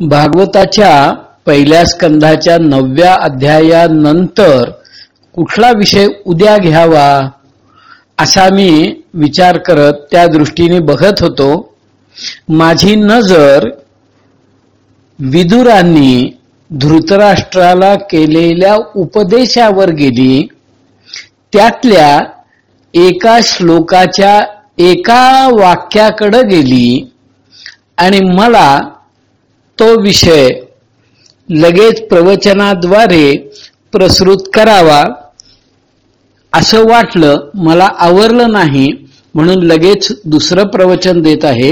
भागवताच्या पहिल्या स्कंधाच्या नवव्या अध्यायानंतर कुठला विषय उद्या घ्यावा असा मी विचार करत त्या दृष्टीने बघत होतो. माझी नजर विदुरांनी धृतराष्ट्राला केलेल्या उपदेशावर गेली. त्यातल्या एका श्लोकाच्या एका वाक्याकडे गेली आणि मला तो विषय लगेच प्रवचनाद्वारे प्रसृत करावा असं वाटलं मला आवरलं नाही म्हणून लगेच दुसरं प्रवचन देत आहे.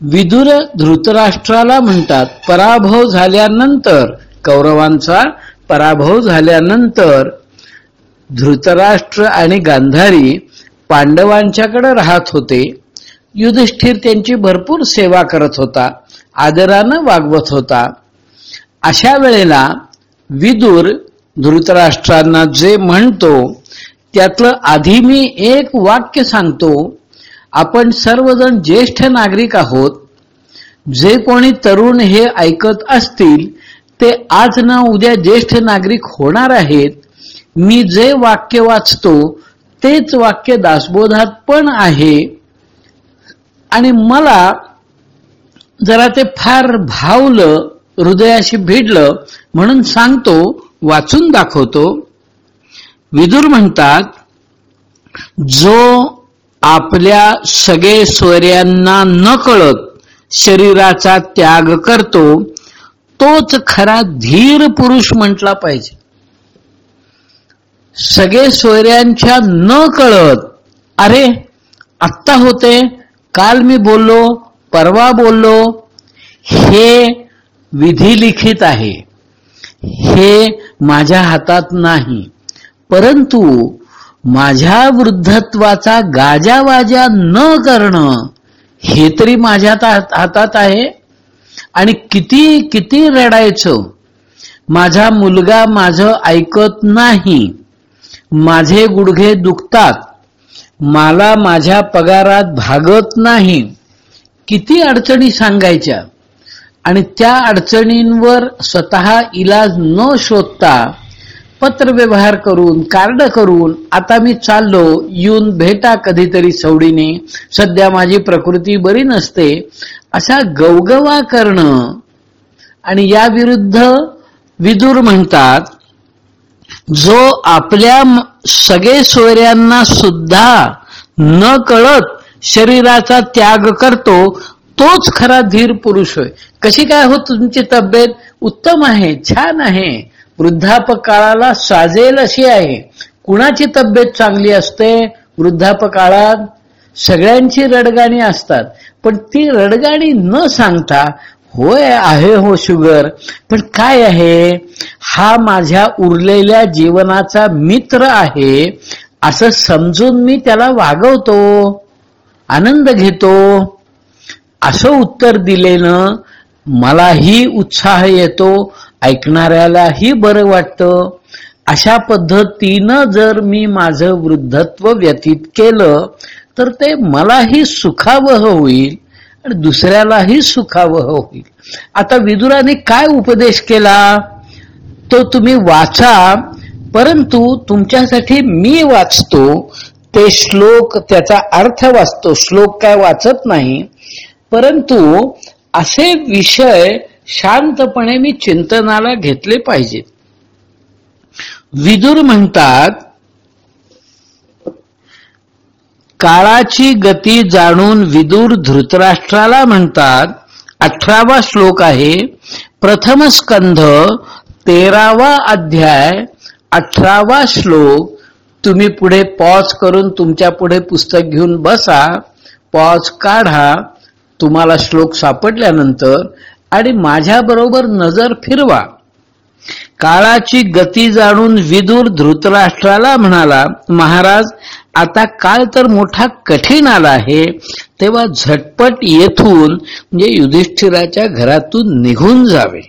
विदुर धृतराष्ट्राला म्हणतात पराभव झाल्यानंतर कौरवांचा पराभव झाल्यानंतर धृतराष्ट्र आणि गांधारी पांडवांच्याकडे राहत होते. युधिष्ठिर त्यांची भरपूर सेवा करत होता. आदरानं वागवत होता. अशा वेळेला विदुर धृतराष्ट्रांना जे म्हणतो त्यातलं आधी मी एक वाक्य सांगतो. आपण सर्वजण ज्येष्ठ नागरिक आहोत. जे कोणी तरुण हे ऐकत असतील ते आज ना उद्या ज्येष्ठ नागरिक होणार आहेत. मी जे वाक्य वाचतो तेच वाक्य दासबोधात पण आहे. आणि मला जरा ते फार भावलं हृदयाशी भिडलं म्हणून सांगतो वाचून दाखवतो. विदुर म्हणतात जो आपल्या सगळे स्वर्यांना न कळत शरीराचा त्याग करतो तोच खरा धीर पुरुष म्हटला पाहिजे. सगळे सोयऱ्यांच्या न कळत अरे आत्ता होते काल मी बोललो परवा बोललो हे विधी लिखित आहे. हे माझ्या हातात नाही. परंतु माझ्या वृद्धत्वाचा गाजावाजा न करणं हे तरी माझ्या हातात आहे. आणि किती किती रडायचं? माझा मुलगा माझं ऐकत नाही. माझे गुडघे दुखतात. मला माझ्या पगारात भागत नाही. किती अडचणी सांगायच्या आणि त्या अडचणींवर स्वतः इलाज न शोधता पत्रव्यवहार करून कार्ड करून आता मी चाललो येऊन भेटा कधीतरी सवडीने. सध्या माझी प्रकृती बरी नसते. असा गवगवा करणं आणि या विरुद्ध विदूर म्हणतात जो आपल्या सगळे सोयऱ्यांना सुद्धा न कळत शरीराचा त्याग करतो तोच खरा धीर पुरुष होय. कशी काय हो तुमची तब्येत? उत्तम आहे छान आहे. वृद्धापकाळाला साजेल अशी आहे. कुणाची तब्येत चांगली असते? वृद्धापकाळात सगळ्यांची रडगाणी असतात. पण ती रडगाणी न सांगता होय आहे हो शुगर पण काय आहे? हा माझ्या उरलेल्या जीवनाचा मित्र आहे असं समजून मी त्याला वागवतो. आनंद घेतो. असं उत्तर दिलेलं मलाही उत्साह येतो. ऐकणाऱ्यालाही बरं वाटतं. अशा पद्धतीनं जर मी माझं वृद्धत्व व्यतीत केलं तर ते मलाही सुखावह होईल आणि दुसऱ्यालाही सुखावह होईल. आता विदुराने काय उपदेश केला? तो तुम्ही वाचा परंतु तुमच्यासाठी मी वाचतो. ते श्लोक त्याचा अर्थ वाचतो. श्लोक काय वाचत नाही. परंतु असे विषय शांतपणे मी चिंतनाला घेतले पाहिजेत. विदुर म्हणतात काळाची गती जाणून विदुर धृतराष्ट्राला म्हणतात अठरावा श्लोक आहे प्रथम स्कंध तेरावा अध्याय अठरावा श्लोक तुम्ही पुढे पॉज करून तुमच्यापुढे पुस्तक घेऊन बसा पॉज काढा तुम्हाला श्लोक सापडल्यानंतर आणि माझ्या बरोबर नजर फिरवा. काळाची गती जाणून विदूर धृतराष्ट्राला म्हणाला महाराज आता काळ तर मोठा कठीण आला आहे. तेव्हा झटपट येथून म्हणजे युधिष्ठिराच्या घरातून निघून जावे.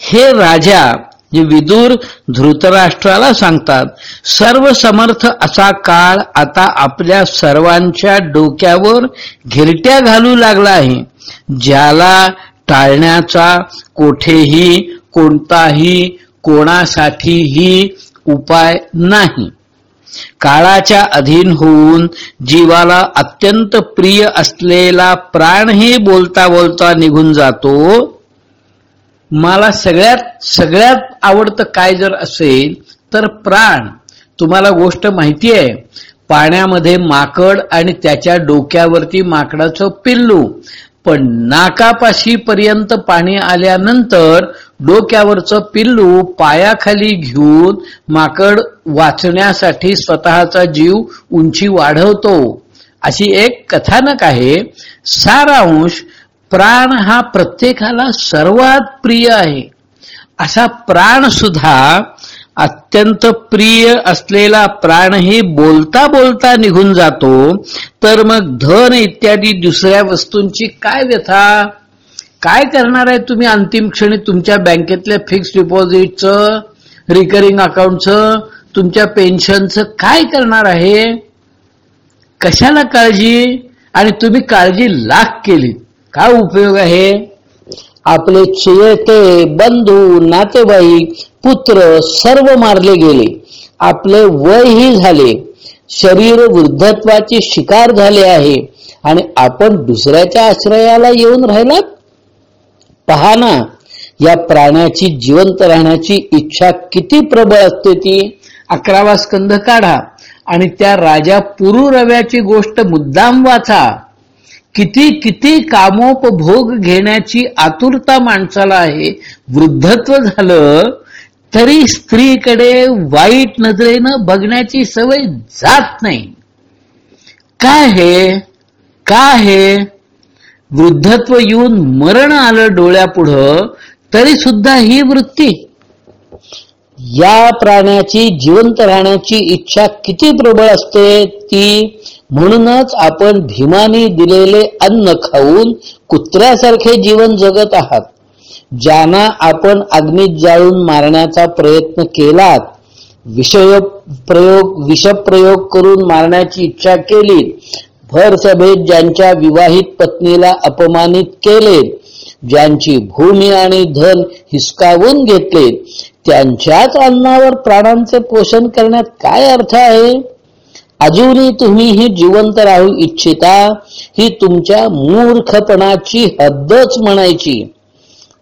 हे राजा जे विदूर धृतराष्ट्राला सांगतात सर्व समर्थ असा काळ आता आपल्या सर्वांच्या डोक्यावर घिरट्या घालू लागला आहे ज्याला टाळण्याचा कोठेही कोणताही कोणासाठीही उपाय नाही. काळाच्या अधीन होऊन जीवाला अत्यंत प्रिय असलेला प्राणही बोलता बोलता निघून जातो मला सगळ्यात सगळ्यात आवडतं काय जर असेल तर प्राण. तुम्हाला गोष्ट माहिती आहे पाण्यामध्ये माकड आणि त्याच्या डोक्यावरती माकडाचं पिल्लू. पण नाकापाशी पर्यंत पाणी आल्यानंतर डोक्यावरचं पिल्लू पायाखाली घेऊन माकड वाचण्यासाठी स्वतःचा जीव उंची वाढवतो. अशी एक कथानक आहे. सारांश प्राण हा प्रत्येकाला सर्वात प्रिय आहे. असा प्राण सुद्धा अत्यंत प्रिय असलेला प्राणही बोलता बोलता निघून जातो तर मग धन इत्यादी दुसऱ्या वस्तूंची काय व्यथा? काय करणार आहे तुम्ही अंतिम क्षणी तुमच्या बँकेतल्या फिक्स डिपॉझिटचं रिकरिंग अकाउंटचं तुमच्या पेन्शनचं काय करणार आहे? कशाला काळजी? आणि तुम्ही काळजी लाख केली काय उपयोग आहे? आपले चिरते बंधू नातेवाईक पुत्र सर्व मारले गेले. आपले वयही झाले. शरीर वृद्धत्वाची शिकार झाले आहे. आणि आपण दुसऱ्याच्या आश्रयाला येऊन राहिलात? पहा ना या प्राण्याची जिवंत राहण्याची इच्छा किती प्रबळ असते ती. अकरावा स्कंध काढा आणि त्या राजा पुरुरव्याची गोष्ट मुद्दाम वाचा. किती किती कामोपभोग घेण्याची आतुरता माणसाला आहे वृद्धत्व झालं तरी स्त्रीकडे वाईट नजरेनं बघण्याची सवय जात नाही. काय हे? काय हे? वृद्धत्व येऊन मरण आलं डोळ्यापुढं तरी सुद्धा ही वृत्ती. या प्राण्याची जिवंत राहण्याची इच्छा किती प्रबळ असते ती म्हणूनच आपण भीमानी दिलेले अन्न खाऊन कुत्र्यासारखे जीवन जगत आहात. ज्यांना आपण अग्नीत जाळून मारण्याचा प्रयत्न केलात विषय प्रयोग विषप्रयोग करून मारण्याची इच्छा केली भर सभेत ज्यांच्या विवाहित पत्नीला अपमानित केले ज्यांची भूमी आणि धन हिसकावून घेतले त्यांच्याच अन्नावर प्राणांचे पोषण करण्यात काय अर्थ आहे? अजूनही तुम्ही ही जिवंत राहू इच्छिता ही तुमच्या मूर्खपणाची हद्दच म्हणायची.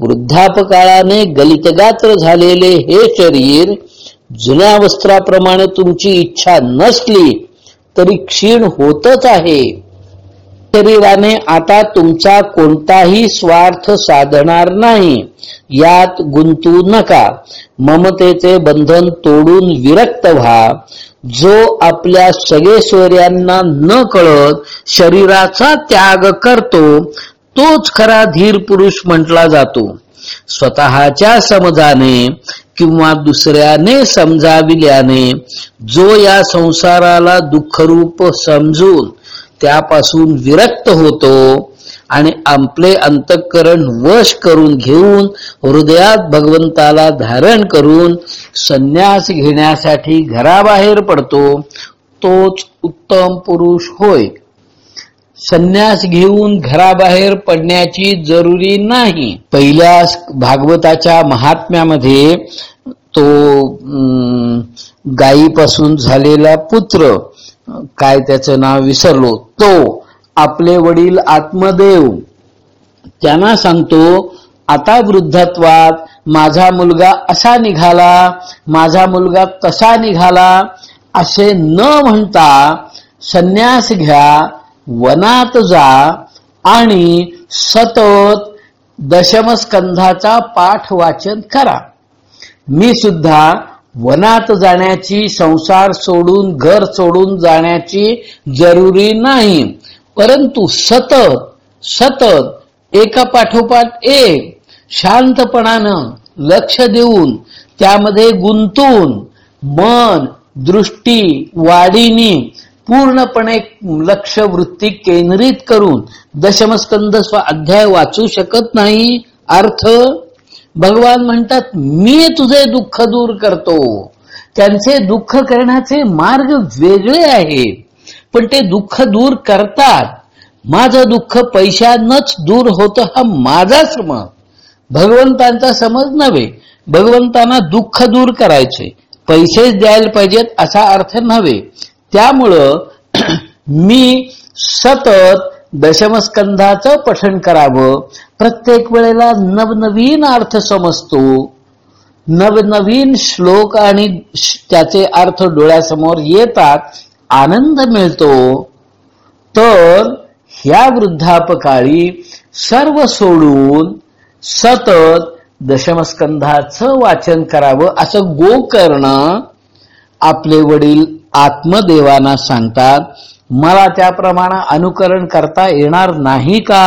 वृद्धापकाळाने गलितगात्र झालेले हे शरीर जुन्या वस्त्राप्रमाणे तुमची इच्छा नसली तरी क्षीण होतच आहे. शरीराने आता तुमचा कोणताही स्वार्थ साधणार नाही. यात गुंतू नका. ममतेचे बंधन तोडून विरक्त व्हा. जो आपल्या सगळे सोयऱ्यांना न कळत शरीराचा त्याग करतो तोच खरा धीर पुरुष म्हटला जातो. स्वतःच्या समजाने किंवा दुसऱ्याने समजाविल्याने जो या संसाराला दुःखरूप समजून त्यापासून विरक्त होतो आणि आपले अंतःकरण वश करून घेऊन हृदयात भगवंताला धारण करून संन्यास घेण्यासाठी घराबाहेर पडतो तोच उत्तम पुरुष होय. संन्यास घेऊन घराबाहेर पडण्याची जरुरी नाही. पहिल्या भागवताच्या महात्म्यामध्ये तो गायीपासून झालेला पुत्र काय त्याचं नाव विसरलो? तो आपले वडील आत्मदेव. त्यांना सांगतो आता वृद्धत्वात माझा मुलगा असा निघाला माझा मुलगा कसा निघाला असे न म्हणता संन्यास घ्या वनात जा आणि सतत दशमस्कंधाचा पाठ वाचन करा. मी सुद्धा वनात जाण्याची संसार सोडून घर सोडून जाण्याची जरुरी नाही. परंतु सतत सतत एका पाठोपाठ एक शांतपणानं लक्ष देऊन त्यामध्ये गुंतून मन दृष्टी वाढीनी पूर्णपणे लक्ष वृत्ती केंद्रित करून दशमस्कंद अध्याय वाचू शकत नाही. अर्थ भगवान म्हणतात मी तुझे दुःख दूर करतो. त्यांचे दुःख करण्याचे मार्ग वेगळे आहेत पण ते दुःख दूर करतात. माझं दुःख पैशानच दूर होतं हा माझा समज भगवंतांचा समज नव्हे. भगवंतांना दुःख दूर करायचे. पैसेच द्यायला पाहिजेत असा अर्थ नव्हे. त्यामुळं मी सतत दशमस्कंधाचं पठण करावं. प्रत्येक वेळेला नवनवीन अर्थ समजतो नवनवीन श्लोक आणि त्याचे अर्थ डोळ्यासमोर येतात आनंद मिळतो. तर ह्या वृद्धापकाळी सर्व सोडून सतत दशमस्कंधाचं वाचन करावं असं गोकर्ण आपले वडील आत्मदेवांना सांगतात. मला त्याप्रमाणे अनुकरण करता येणार नाही का?